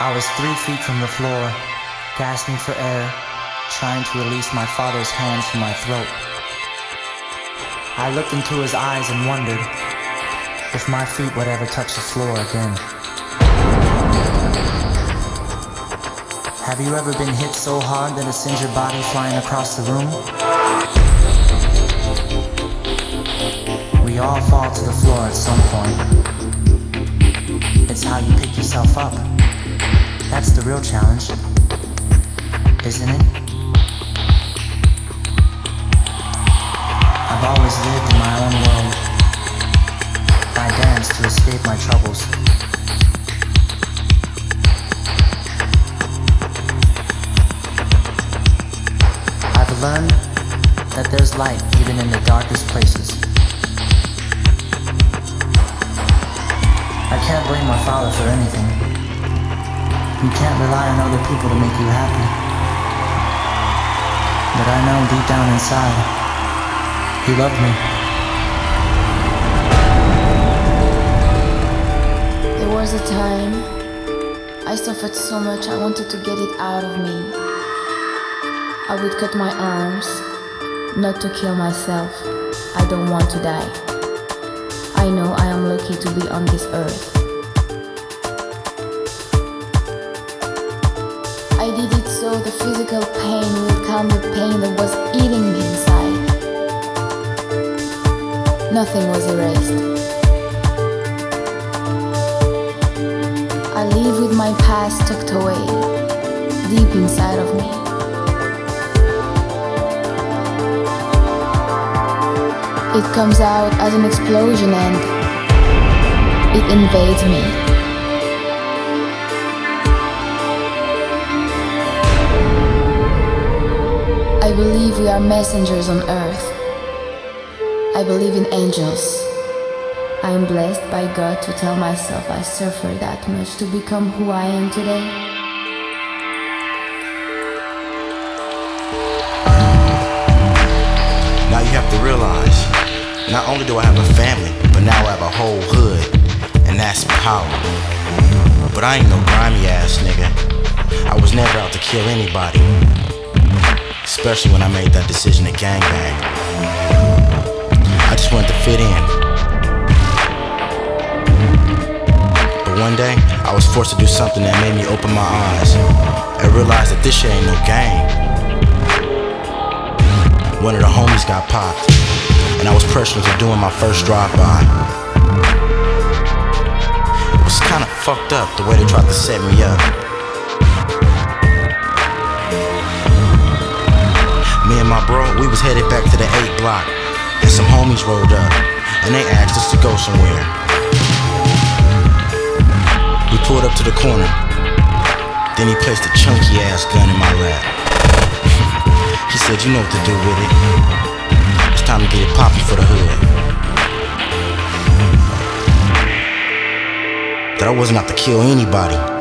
I was three feet from the floor, gasping for air, trying to release my father's hands from my throat. I looked into his eyes and wondered if my feet would ever touch the floor again. Have you ever been hit so hard that it sends your body flying across the room? We all fall to the floor at some point. It's how you pick yourself up. That's the real challenge, isn't it? I've always lived in my own world. I dance to escape my troubles. I've learned that there's light even in the darkest places. I can't blame my father for anything. You can't rely on other people to make you happy. But I know deep down inside, he loved me. There was a time I suffered so much I wanted to get it out of me. I would cut my arms, not to kill myself. I don't want to die. I know I am lucky to be on this earth. The physical pain will calm the pain that was eating me inside. Nothing was erased. I live with my past tucked away, deep inside of me. It comes out as an explosion and it invades me. We are messengers on earth. I believe in angels. I am blessed by God to tell myself I suffered that much to become who I am today. Now you have to realize, not only do I have a family, but now I have a whole hood, and that's power. But I ain't no grimy ass nigga. I was never out to kill anybody, especially when I made that decision to gangbang. I just wanted to fit in. But one day, I was forced to do something that made me open my eyes and realize that this shit ain't no game. One of the homies got popped, and I was pressured into doing my first drive-by. It was kinda fucked up the way they tried to set me up. My bro, we was headed back to the 8 block, and some homies rolled up, and they asked us to go somewhere. We pulled up to the corner, then he placed a chunky ass gun in my lap. He said, you know what to do with it. It's time to get it poppin' for the hood. That I wasn't out to kill anybody.